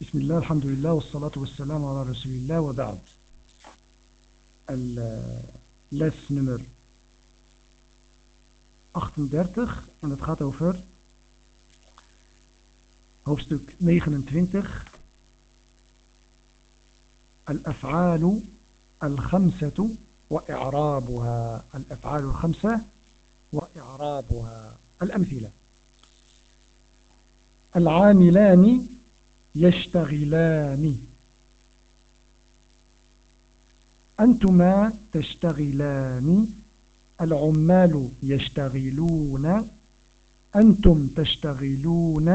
بسم الله الحمد لله والصلاة والسلام على رسول الله وبعد. les nummer 38 en het gaat over hoofdstuk 29 الأفعال الخمسة وإعرابها. الأفعال الخمسة وإعرابها. الأمثلة. العاملان يشتغلان. أنتما تشتغلان. العمال يشتغلون. أنتم تشتغلون.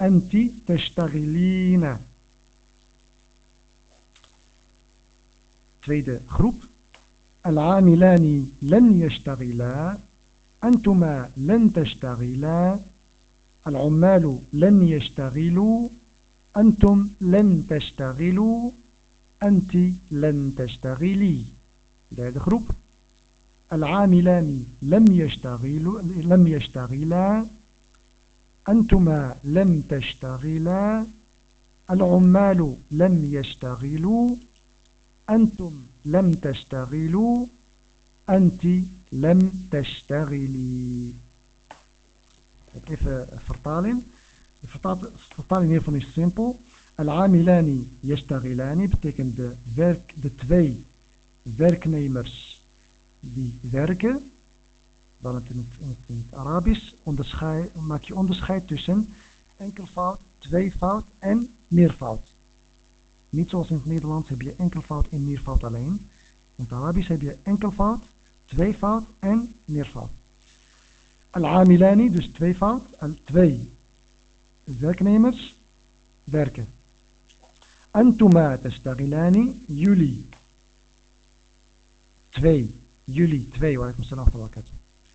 أنت تشتغلين. Tweede groep. العاملان لن يشتغلا. أنتما لن تشتغلا. العمال لن يشتغلوا. أنتم لن تشتغلوا أنت لن تشتغلي. derde groep العاملان لم يشتغلوا لم يشتغلا. أنتما لم تشتغلا. العمال لم يشتغلوا. أنتم لم تشتغلوا. أنت لم تشتغلي. even vertaling de vertaling hiervan is simpel Al-amilani yashtagilani betekent de, werk, de twee werknemers die werken. Dan het in het, in het Arabisch maak je onderscheid tussen enkelvoud, tweevoud en meervoud. Niet zoals in het Nederlands heb je enkelvoud en meervoud alleen. In het Arabisch heb je enkelvoud, tweevoud en meervoud. Al-amilani, dus tweevoud, al twee werknemers werken. Antuma tastagilani, jullie. Twee, jullie twee, waar ik me af heb.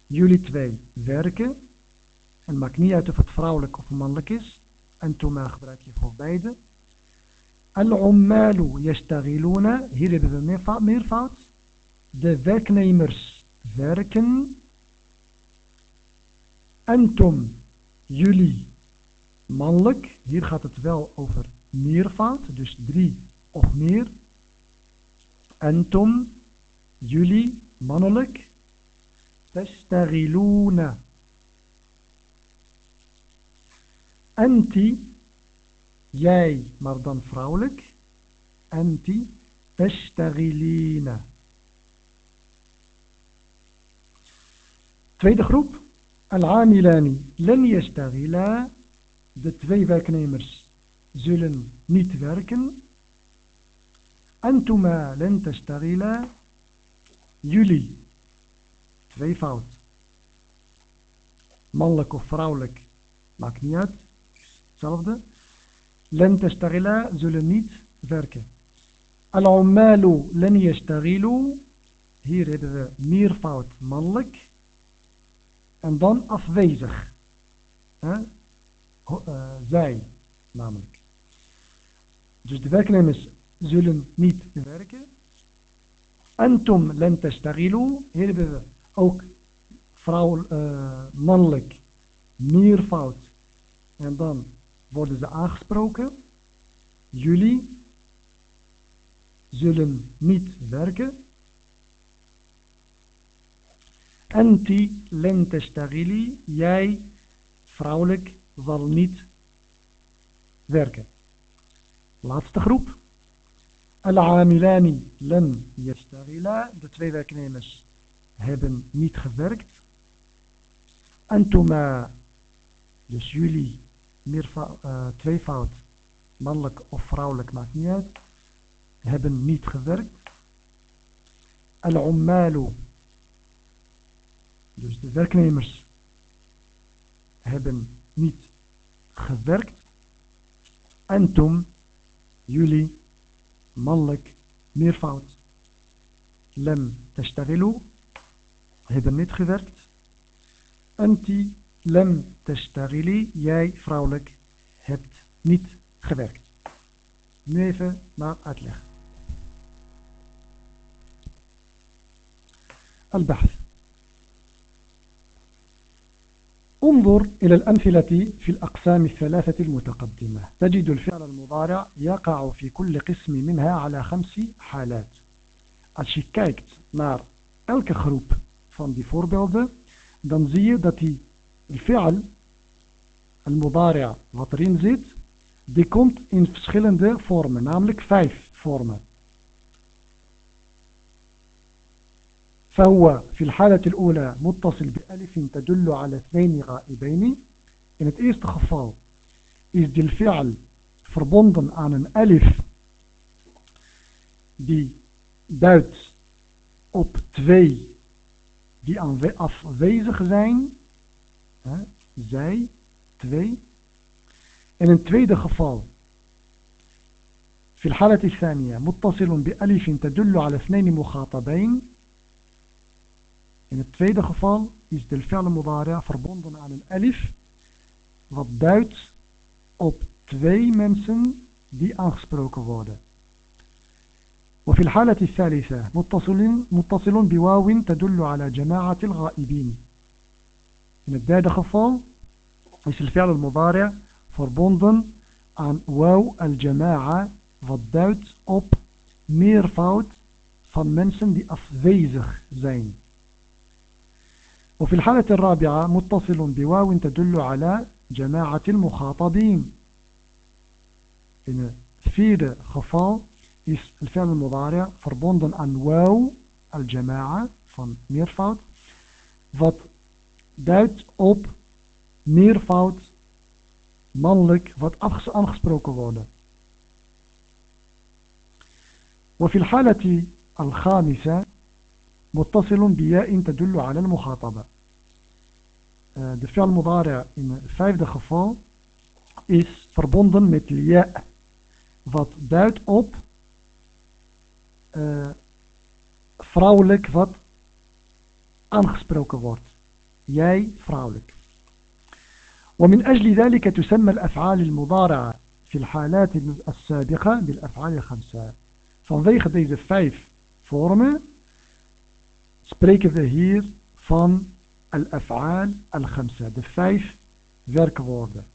Jullie twee werken. En maakt niet uit of het vrouwelijk of mannelijk is. Antuma gebruik je voor beide. Al-ummalu yastagiluna, hier hebben we meervoud. De werknemers werken. Antum, jullie, mannelijk. Hier gaat het wel over meervoud, dus drie of meer. Antum, jullie, mannelijk. Tastagiluna. Anti, jij, maar dan vrouwelijk. Anti, tastagilina. Tweede groep. Al-amilani len. De twee werknemers zullen niet werken. Antuma len tastagila. Jullie. Tweevoud. Mannelijk of vrouwelijk. Maakt niet uit. Hetzelfde. Len tastagila zullen niet werken. Al-ummalu. Hier hebben we meervoud mannelijk. En dan afwezig. Uh, zij namelijk. Dus de werknemers zullen niet werken. Antum len testagilu. Hier hebben we ook vrouw, uh, mannelijk, meervoud. En dan worden ze aangesproken. Jullie zullen niet werken. Anti len testagili. Jij, vrouwelijk, zal niet werken. Laatste groep. Al-amilani lam yashtagila. De twee werknemers hebben niet gewerkt. Antuma, dus jullie, uh, tweevoud, mannelijk of vrouwelijk, maakt niet uit, hebben niet gewerkt. Al-ummalu, dus de werknemers hebben niet gewerkt. Antum, jullie, mannelijk, meervoud. Lem testagilu, hebben niet gewerkt. Anti, lem testagili, jij, vrouwelijk, hebt niet gewerkt. Nu even naar uitleg. Al-Bahth. انظر إلى الأمثلة في الأقسام الثلاثة المتقدمة تجد الفعل المضارع يقع في كل قسم منها على خمس حالات Als je kijkt naar elke groep van die voorbeelden, dan zie je dat die fi'al, al-mudari' wat erin zit, die komt in verschillende vormen, namelijk vijf vormen. فهو في الحالة الأولى متصل بألف تدل على اثنين غائبين in het eerste geval is die fi'al verbonden aan een alif die duidt op twee die afwezig zijn hè, zij twee in een tweede geval في الحالة الثانية متصل بألف تدل على اثنين مخاطبين In het tweede geval is de fi'al mudari' verbonden aan een alif wat duidt op twee mensen die aangesproken worden. وفي الحالة الثالثة متصل متصل بواو تدل على جماعة الغائبين. In het derde geval is de fi'al mudari' verbonden aan waw al-jama'a wat duidt op meervoud van mensen die afwezig zijn. وفي الحالة الرابعة متصل بواو تدل على جماعة المخاطبين إنه في خفال الفعل المضارع فربوند عن واو الجماعة فان ميرفاوت wat أوب op مانلك mannelijk اخس aangesproken worden. وفي الحالة الخامسة متصل بياء تدل على المخاطبة. de fi'al mudari' in het vijfde geval is verbonden met ja, wat duidt op uh, vrouwelijk wat aangesproken wordt. Jij vrouwelijk. ومن أجل ذلك تسمى الأفعال المضارعة في الحالات السابقة بالأفعال الخمسة. Vanwege deze vijf vormen spreken we hier van al-af'al al-khamsa, de vijf werkwoorden.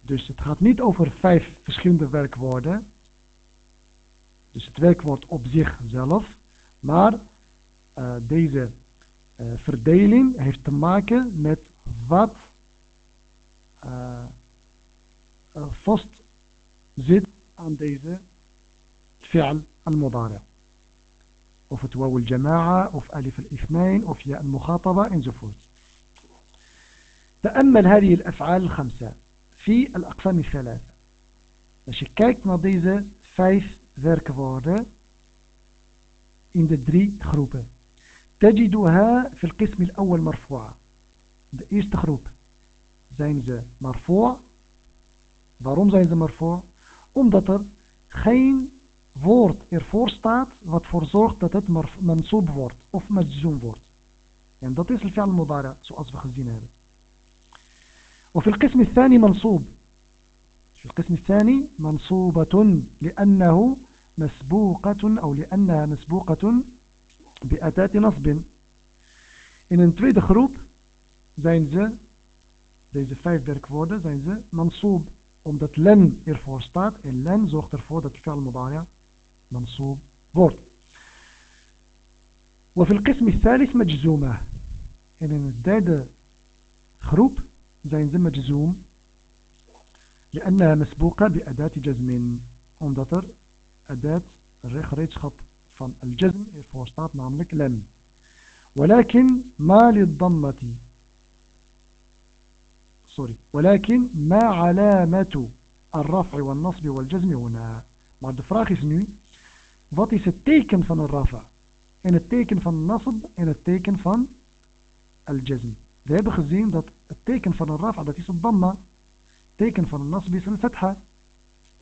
Dus het gaat niet over vijf verschillende werkwoorden. Dus het werkwoord op zichzelf. Maar uh, deze uh, verdeling heeft te maken met wat uh, vast zit aan deze fi'al al-mudari'. Of het waw al-jama'a, of alif al-ithnain, of ja al-mukhataba, enzovoort. تأمل هذه الأفعال الخمسة في الأقسام الثلاثة. Als je kijkt naar deze vijf werkwoorden in de drie groepen. تجدها في القسم الأول مرفوعة. De eerste groep zijn ze marfu'. Waarom zijn ze marfu'? Omdat er geen woord ervoor staat wat ervoor zorgt dat het mansoob wordt of majzoom wordt. En dat is الفعل المضارع zoals we gezien hebben. وفي القسم الثاني منصوب في القسم الثاني منصوبة لأنه مسبوقة أو لأنها مسبوقة بأداة نصب In een tweede groep zijn ze, deze vijf werkwoorden, zijn ze mansoob, omdat len ervoor staat. En len zorgt ervoor dat fi'al mudari' منصوب wordt. وفي القسم الثالث مجزومة. en in het derde groep zijn ze مجزوم لأنها مسبوقة بأداة جزم. omdat er أداة gereedschap van الجزم ervoor namelijk لم ولكن ما للضمة. سوري. ولكن ما علامة الرفع والنصب والجزم هنا. maar de vraag Wat is het teken van een rafa? En het teken van nasb en het teken van al-jazm. We hebben gezien dat het teken van een rafa, dat is het damma. Het teken van een nasb is een fatha.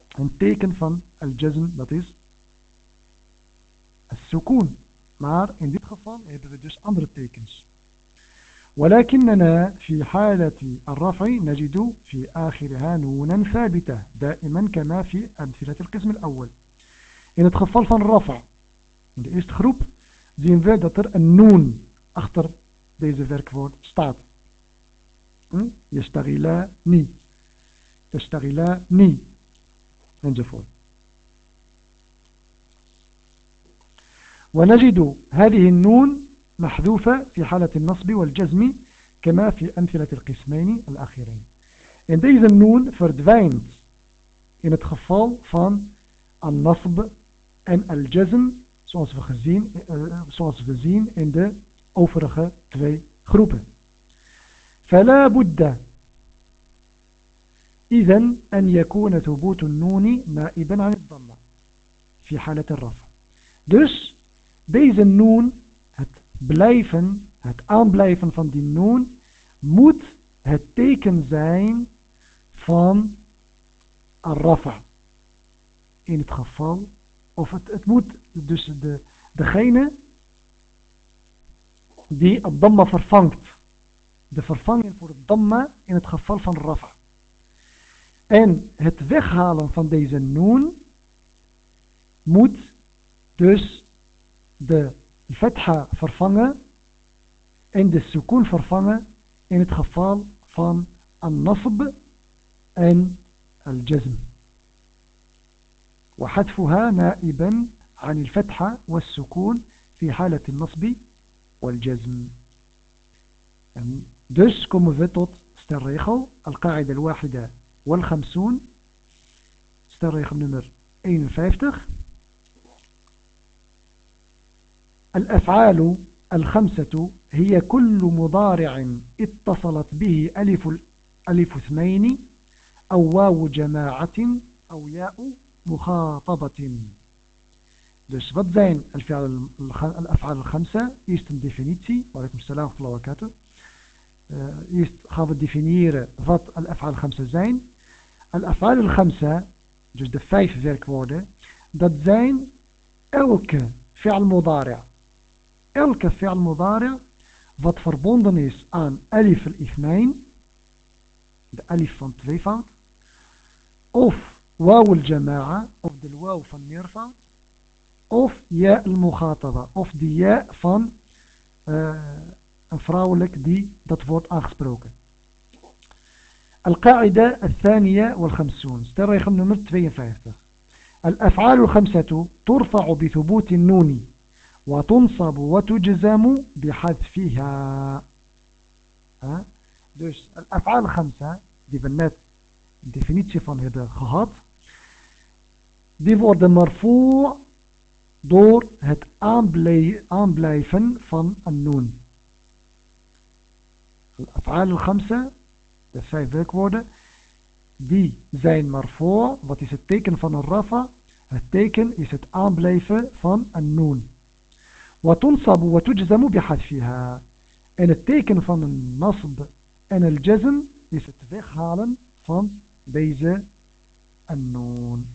En het teken van al-jazm, dat is al-sukoon. Maar in dit geval hebben we dus andere tekens. ولكننا في حالة الرفع نجد في آخرها نونا ثابتة دائما كما في أمثلة القسم الأول In het geval van Rafa, in de eerste groep, zien we dat er een noon achter deze werkwoord staat. Hm? يشتغلان تشتغلان enzovoort ونجد هذه النون محذوفة في حالة النصب والجزم كما في أمثلة القسمين الأخيرين deze noon verdwijnt in het geval van al-nasb en al-jazm, zoals we, gezien, uh, zoals we zien in de overige twee groepen. فلا بد إذن أن يكون ثبوت النون نائبا عن الضمة في حالة الرفع. Dus deze noon, het blijven, het aanblijven van die noon, moet het teken zijn van al-rafa. In het geval, of het, het moet dus de, degene die het damma vervangt. De vervanging voor het damma in het geval van rafa. En het weghalen van deze noon moet dus de fetha vervangen en de sukun vervangen in het geval van al-nasb en al-jazm. وحذفها نائبا عن الفتحة والسكون في حالة النصب والجزم. dus komen we tot stelregel القاعدة الواحدة والخمسون stelregel nummer 51 الأفعال الخمسة هي كل مضارع اتصلت به ألف, ألف اثنين أو واو جماعة أو ياء مخاطبة Dus wat zijn الأفعال الخمسة? Eerst een definitie. Walaikum salam wa barakatuh. Uh, eerst gaan we definiëren wat al-af'al al-khamsa zijn. Al-af'al al-khamsa, dus de vijf werkwoorden, dat zijn elke fi'al mudari' elke fi'al mudari' wat verbonden is aan alif al-ithnain, de alif van tweevoud, of واو الجماعة أوف دي الواو فن يرفع. أوف ياء المخاطبة. أوف دي ياء فن آه، فراولك دي دات فورت أخسبروك القاعدة الثانية والخمسون. ستر يخم نمر الأفعال الخمسة ترفع بثبوت النون وتنصب وتجزم بحذفها. دوش الأفعال الخمسة دي بنات ديفينيتي فان هذا خهط die worden marfoe door het aanblijven van een noon الأفعال الخمسة de vijf werkwoorden die zijn marfoe wat is het teken van een rafa het teken is het aanblijven van een noon وتنصب وتجزم بحذفها en het teken van een nasb en el jazm is het weghalen van deze noon.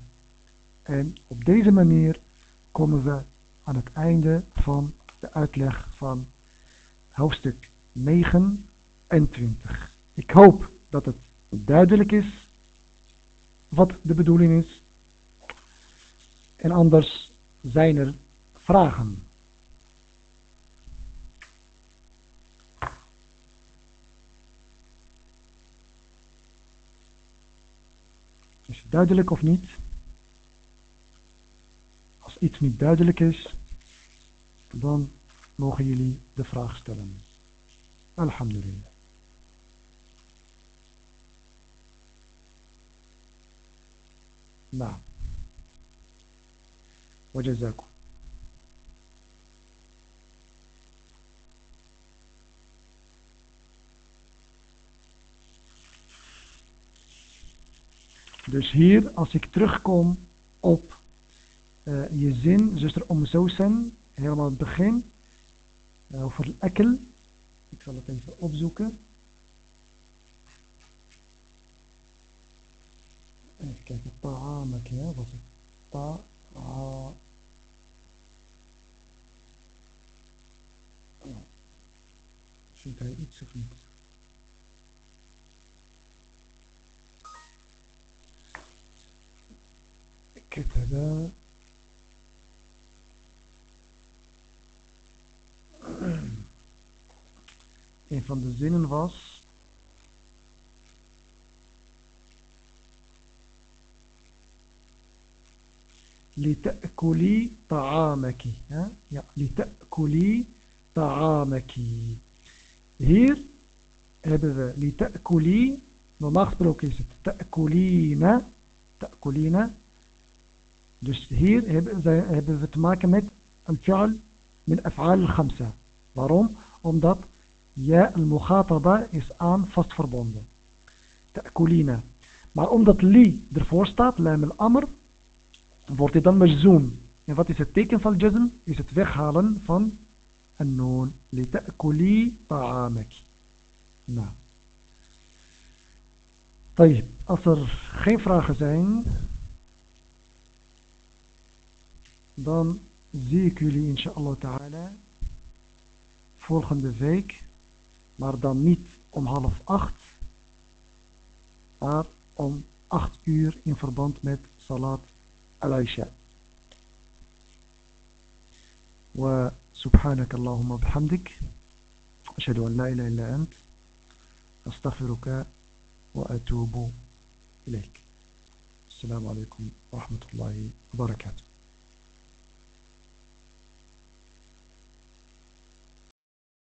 En op deze manier komen we aan het einde van de uitleg van hoofdstuk 29. Ik hoop dat het duidelijk is wat de bedoeling is. En anders zijn er vragen. Is het duidelijk of niet? Als iets niet duidelijk is, dan mogen jullie de vraag stellen. Alhamdulillah. Nou. وجزاكم Dus hier, als ik terugkom op eh, je zin, zuster Om Zosen, helemaal het begin, eh, over de ekkel. Ik zal het even opzoeken. Even kijken, Ta'amak, ja, was het? Ta'a. Ziet hij iets of niet? Ik heb daar. een van de zinnen was. لتأكلي طعامك ja, لتأكلي طعامك hier hebben we لتأكلي normaal gesproken is het تأكلين تأكلين dus hier hebben we te maken met een fi'al min af'al al-khamsa waarom? omdat ja, al mukhataba is aan vast verbonden. Ta'kulina. Maar omdat li ervoor staat, lam al-amr, wordt dit dan majzoom. En wat is het teken van jazm? Is het weghalen van een noon. Li ta'kuli ta'amek. Nou. Als er geen vragen zijn, dan zie ik jullie inshallah ta'ala volgende week. Maar dan niet om half acht, maar om acht uur in verband met salat العشاء وسبحانك اللهم وبحمدك أشهد أن لا إله إلا أنت أستغفرك وأتوب إليك السلام عليكم ورحمة الله وبركاته